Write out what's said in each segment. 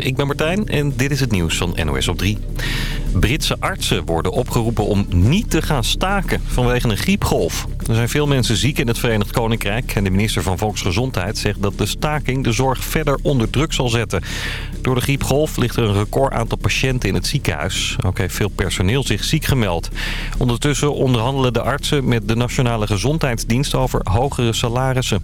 ik ben Martijn en dit is het nieuws van NOS op 3. Britse artsen worden opgeroepen om niet te gaan staken vanwege een griepgolf. Er zijn veel mensen ziek in het Verenigd Koninkrijk... en de minister van Volksgezondheid zegt dat de staking de zorg verder onder druk zal zetten. Door de griepgolf ligt er een record aantal patiënten in het ziekenhuis. Ook heeft veel personeel zich ziek gemeld. Ondertussen onderhandelen de artsen met de Nationale Gezondheidsdienst over hogere salarissen.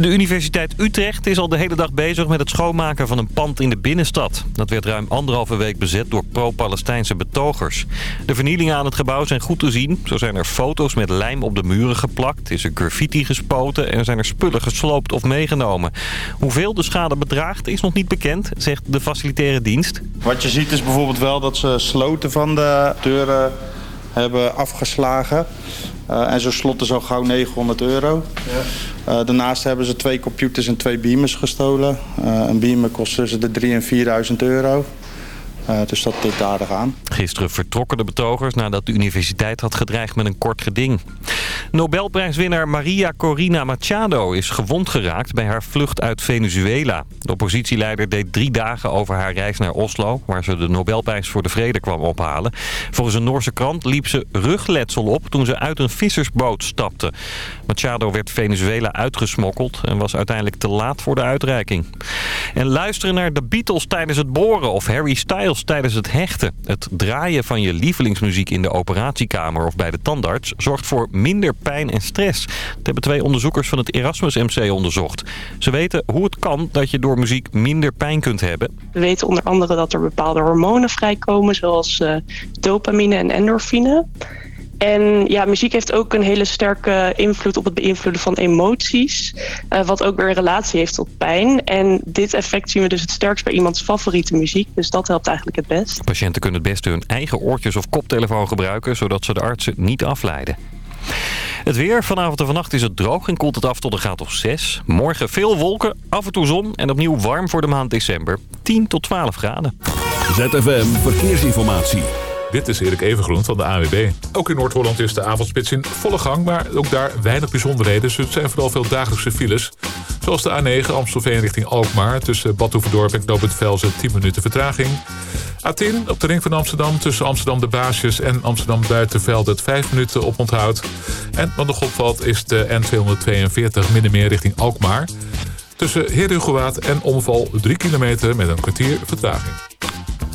De Universiteit Utrecht is al de hele dag bezig met het schoonmaken van een pand in de binnenstad. Dat werd ruim anderhalve week bezet door pro-Palestijnse betogers. De vernielingen aan het gebouw zijn goed te zien. Zo zijn er foto's met lijm op de muren geplakt, is er graffiti gespoten en zijn er spullen gesloopt of meegenomen. Hoeveel de schade bedraagt is nog niet bekend, zegt de facilitaire dienst. Wat je ziet is bijvoorbeeld wel dat ze sloten van de deuren hebben afgeslagen. Uh, en zo'n slot is al gauw 900 euro. Ja. Uh, daarnaast hebben ze twee computers en twee beamers gestolen. Uh, een beamer kost tussen de 3.000 en 4.000 euro. Uh, dus dat tikt aardig aan. Gisteren vertrokken de betogers nadat de universiteit had gedreigd met een kort geding. Nobelprijswinnaar Maria Corina Machado is gewond geraakt bij haar vlucht uit Venezuela. De oppositieleider deed drie dagen over haar reis naar Oslo... waar ze de Nobelprijs voor de Vrede kwam ophalen. Volgens een Noorse krant liep ze rugletsel op toen ze uit een vissersboot stapte. Machado werd Venezuela uitgesmokkeld en was uiteindelijk te laat voor de uitreiking. En luisteren naar de Beatles tijdens het boren of Harry Styles tijdens het hechten. Het draaien van je lievelingsmuziek in de operatiekamer of bij de tandarts zorgt voor minder pijn en stress. Dat hebben twee onderzoekers van het Erasmus MC onderzocht. Ze weten hoe het kan dat je door muziek minder pijn kunt hebben. We weten onder andere dat er bepaalde hormonen vrijkomen zoals uh, dopamine en endorfine. En ja, muziek heeft ook een hele sterke invloed op het beïnvloeden van emoties. Uh, wat ook weer een relatie heeft tot pijn. En dit effect zien we dus het sterkst bij iemands favoriete muziek. Dus dat helpt eigenlijk het best. Patiënten kunnen het beste hun eigen oortjes of koptelefoon gebruiken... zodat ze de artsen niet afleiden. Het weer. Vanavond en vannacht is het droog en koelt het af tot een graad of 6. Morgen veel wolken, af en toe zon en opnieuw warm voor de maand december. 10 tot 12 graden. ZFM Verkeersinformatie. Dit is Erik Evengroen van de AWB. Ook in Noord-Holland is de avondspits in volle gang, maar ook daar weinig bijzonderheden. Het zijn vooral veel dagelijkse files. Zoals de A9 Amstelveen richting Alkmaar. Tussen Badhoevedorp en Knoopend Velzen 10 minuten vertraging. A10 op de ring van Amsterdam tussen Amsterdam de Baasjes en Amsterdam Buitenveld 5 minuten op onthoud. En wat nog opvalt is de N242 Middenmeer richting Alkmaar. Tussen Heerhugowaard en Omval 3 kilometer met een kwartier vertraging.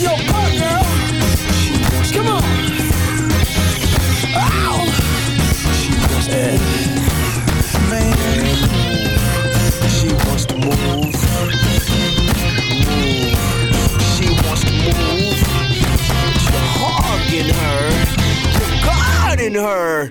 your butt. Come on. Ow! She wants to move. move. She wants to move. Put your hog her. Your God in her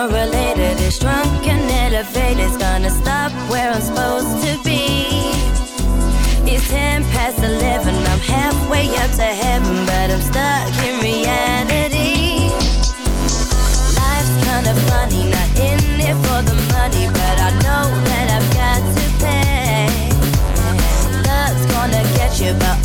unrelated is drunk and elevated. Gonna stop where I'm supposed to be. It's ten past eleven. I'm halfway up to heaven, but I'm stuck in reality. Life's kinda funny, not in it for the money, but I know that I've got to pay. Love's gonna get you, but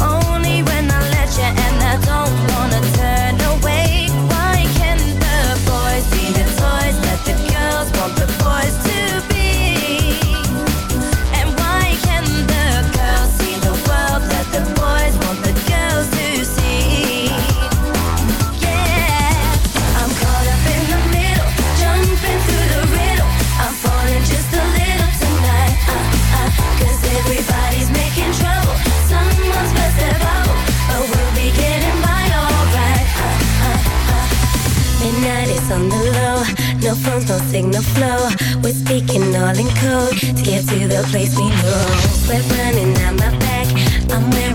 no phones, no signal flow. We're speaking all in code to get to the place we know. We're running on my back. I'm wearing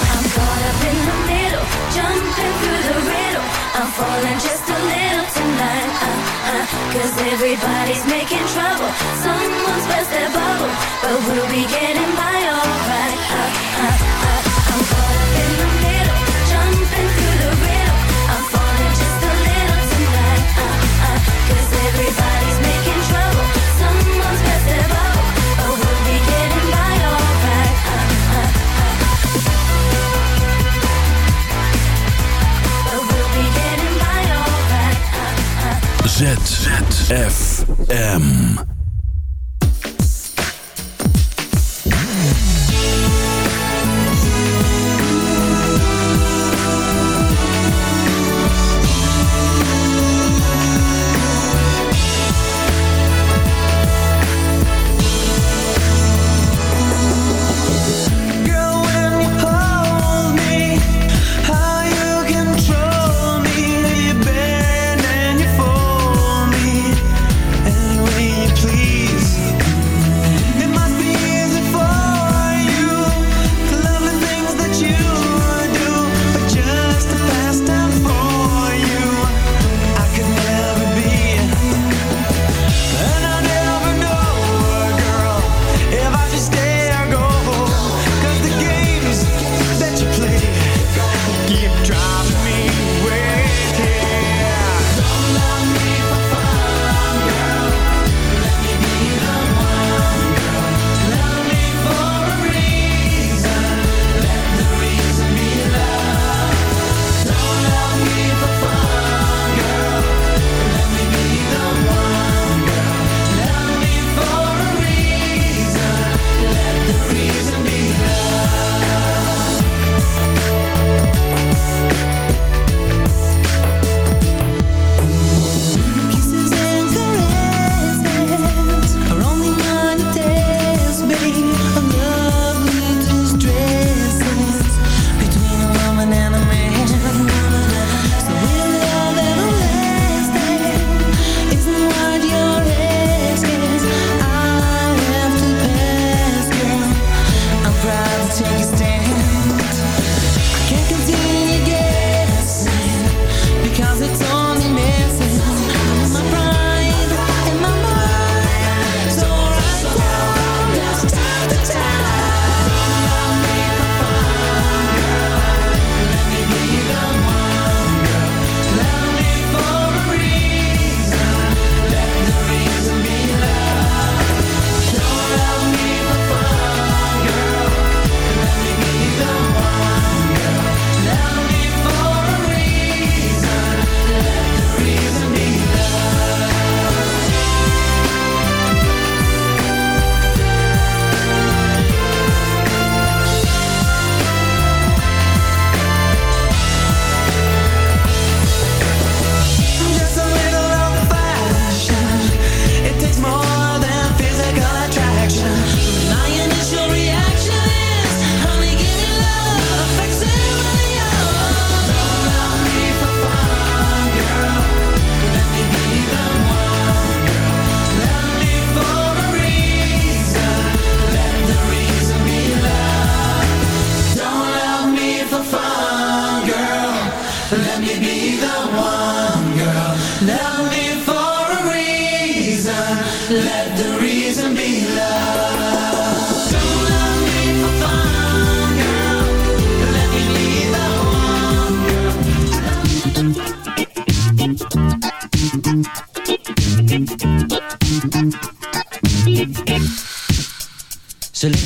jumping through the riddle. I'm falling just a little tonight. Uh, uh, Cause everybody's making trouble. Someone's burst their bubble. But we'll be getting by alright. Uh, uh. ZFM.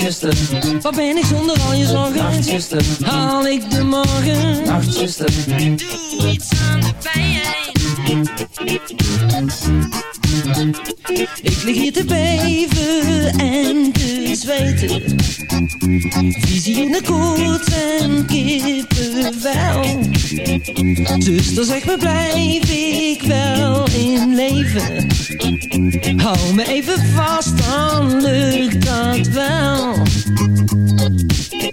Nachtzuster, wat ben ik zonder al je zorgen? Nachtzuster, haal ik de morgen? Nachtzuster, doe iets aan de pijn. Ik lig hier te beven en te zweten. Visie in de koets en kippenvel. Zuster, zeg me blijf ik wel in leven? Hou me even vast, dan lukt dat wel.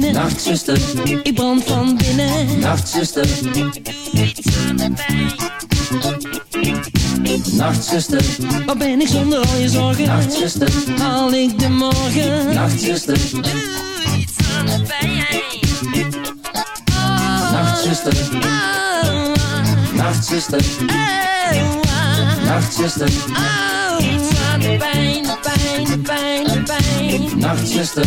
Beginnen? Nachtzuster, ik brand van binnen. Nachtzuster, doe iets aan de pijn. Nachtzuster, wat ben ik zonder al je zorgen? Nachtzuster, haal ik de morgen? Nachtzuster, doe iets aan de pijn. Nachtzuster, Nachtzuster, Nachtzuster, iets aan de. Nachtzuster,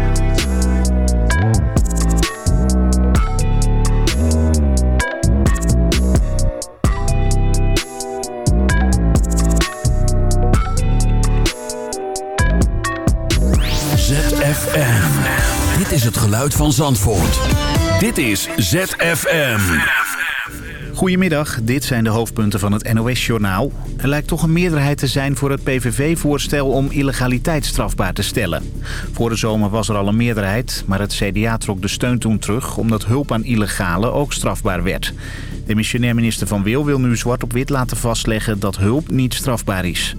Geluid van Zandvoort. Dit is ZFM. Goedemiddag, dit zijn de hoofdpunten van het NOS-journaal. Er lijkt toch een meerderheid te zijn voor het PVV-voorstel om illegaliteit strafbaar te stellen. Voor de zomer was er al een meerderheid, maar het CDA trok de steun toen terug... omdat hulp aan illegalen ook strafbaar werd. De missionair minister Van Wil wil nu zwart op wit laten vastleggen dat hulp niet strafbaar is.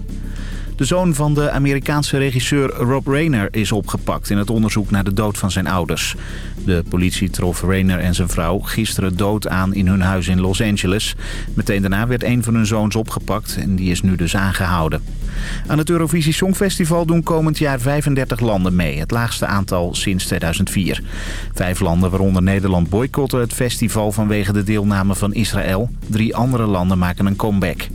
De zoon van de Amerikaanse regisseur Rob Rayner is opgepakt in het onderzoek naar de dood van zijn ouders. De politie trof Rayner en zijn vrouw gisteren dood aan in hun huis in Los Angeles. Meteen daarna werd een van hun zoons opgepakt en die is nu dus aangehouden. Aan het Eurovisie Songfestival doen komend jaar 35 landen mee. Het laagste aantal sinds 2004. Vijf landen, waaronder Nederland, boycotten het festival vanwege de deelname van Israël. Drie andere landen maken een comeback.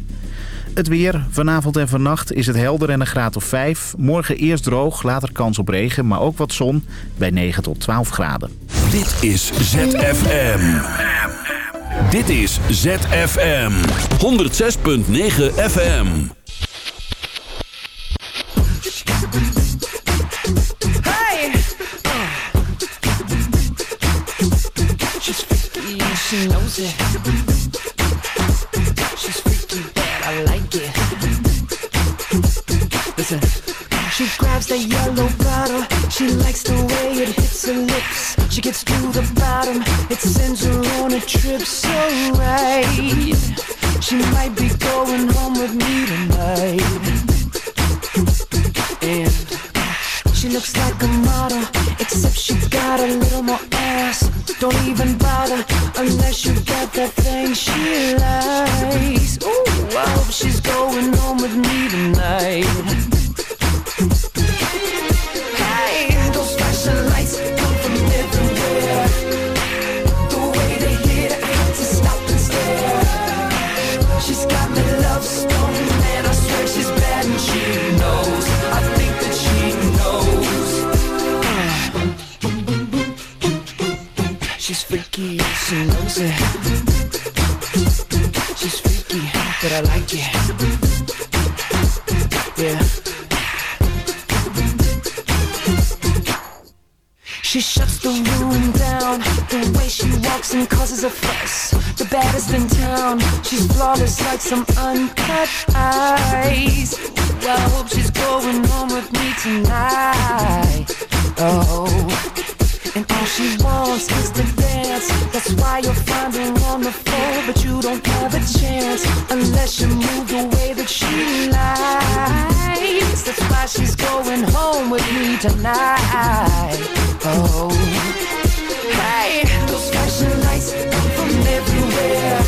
Het weer. Vanavond en vannacht is het helder en een graad of 5. Morgen eerst droog, later kans op regen, maar ook wat zon bij 9 tot 12 graden. Dit is ZFM. Dit is ZFM. 106.9 FM. Hey! She knows it. Grabs the yellow bottle. She likes the way it hits her lips. She gets to the bottom. It sends her on a trip so right. She might be going home with me tonight. And she looks like a model, except she's got a little more ass. Don't even bother unless you got that thing she likes. Ooh, I hope she's going home with me tonight. She's freaky, but I like it. Yeah. She shuts the room down. The way she walks and causes a fuss. The baddest in town. She's flawless like some uncut ice. Well, I hope she's going home with me tonight. Oh. And all she wants is to dance. That's why you'll find her on the floor. But you don't have a chance unless you move the way that she likes. That's why she's going home with me tonight. Oh, hey, those flashing lights come from everywhere.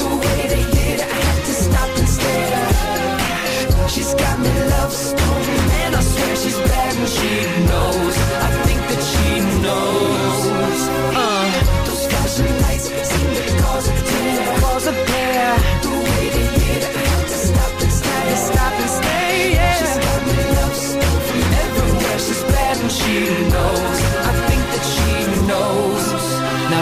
The way they hit, I had to stop and stare. She's got me love stone, and I swear she's bad and she knows.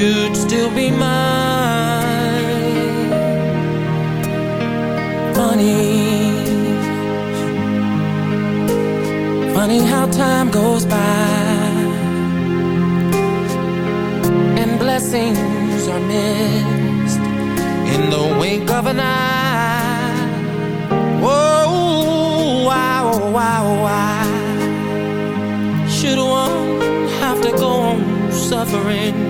you'd still be mine. Funny. Funny how time goes by And blessings are missed In the wink of an eye. Oh, why, oh, wow, oh, why Should one have to go on suffering?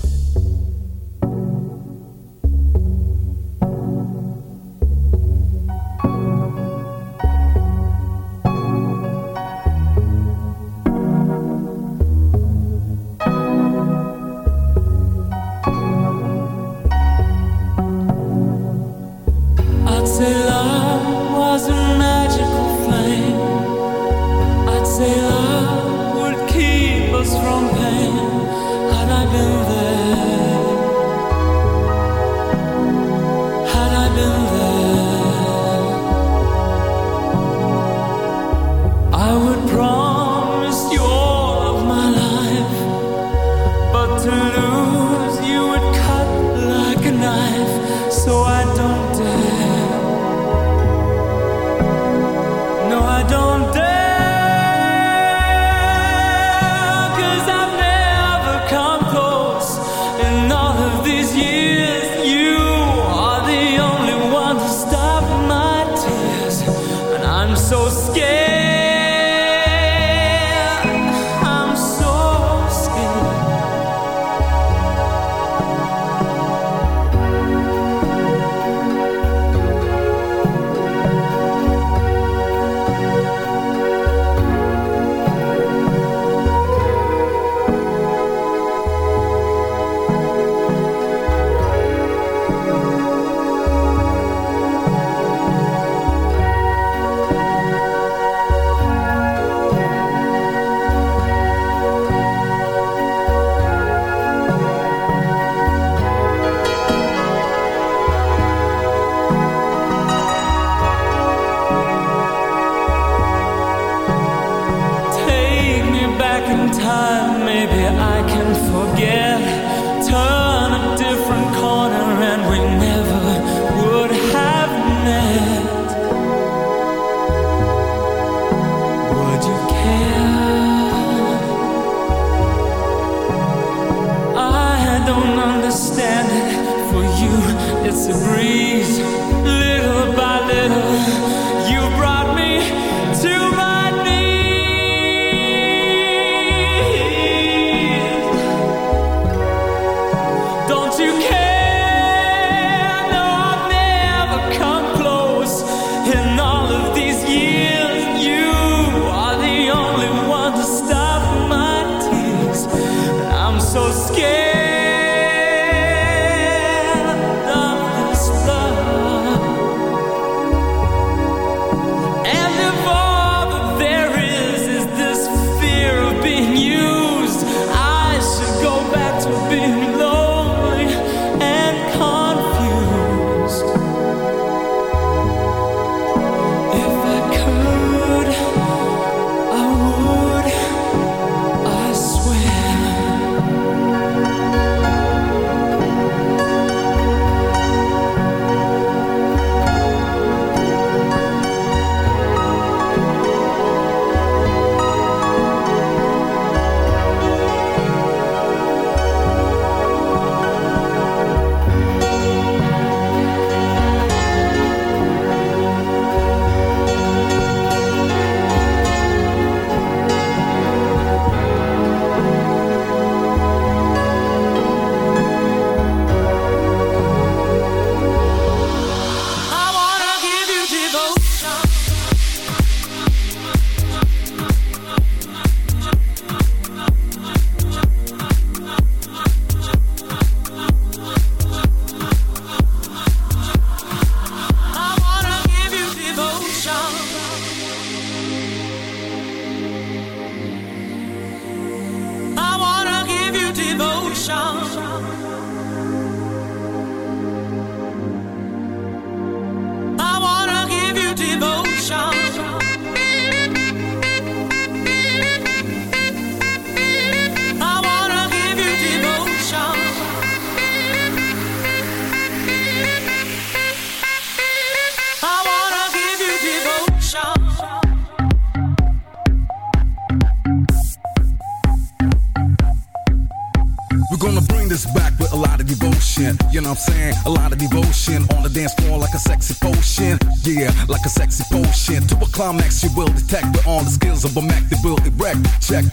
Rubber Mac, the build it wreck. Check,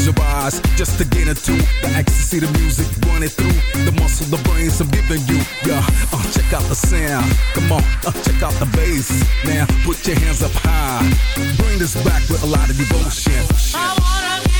Close your eyes just to get into the ecstasy, the music running through the muscle, the brains I'm giving you. Yeah, uh, check out the sound. Come on, uh, check out the bass. Now put your hands up high. Bring this back with a lot of devotion. Bring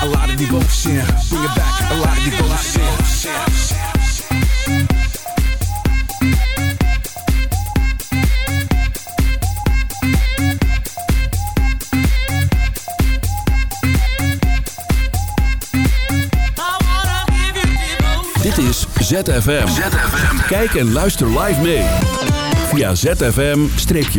A lot of devotion. Bring it back. A lot of devotion. Dit is ZFM. Kijk en luister live mee. Via zfm-live.nl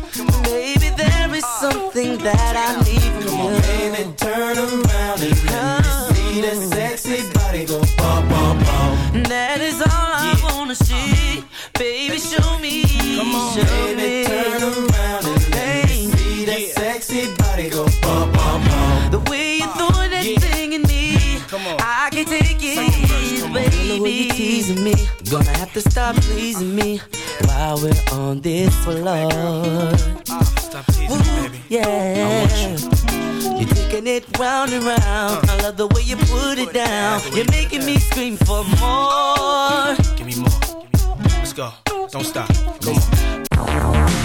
Baby, there is something that I need from Come you. on, baby, turn around and let me see that sexy body go bum, bum, bum. That is all I wanna see. Baby, show me. Come on, show baby, me. turn around and let me see that sexy body go bum, bum, bum. The way you throw that thing in me, I can take it, baby. The way you teasing me, gonna have to stop pleasing me while we're on this floor. Stop teasing me, baby. Yeah. You're taking it round and round. Uh. I love the way you put it down. You're making me scream for more. Give me more. Let's go. Don't stop. Come on.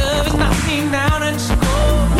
love is knocking down and she's.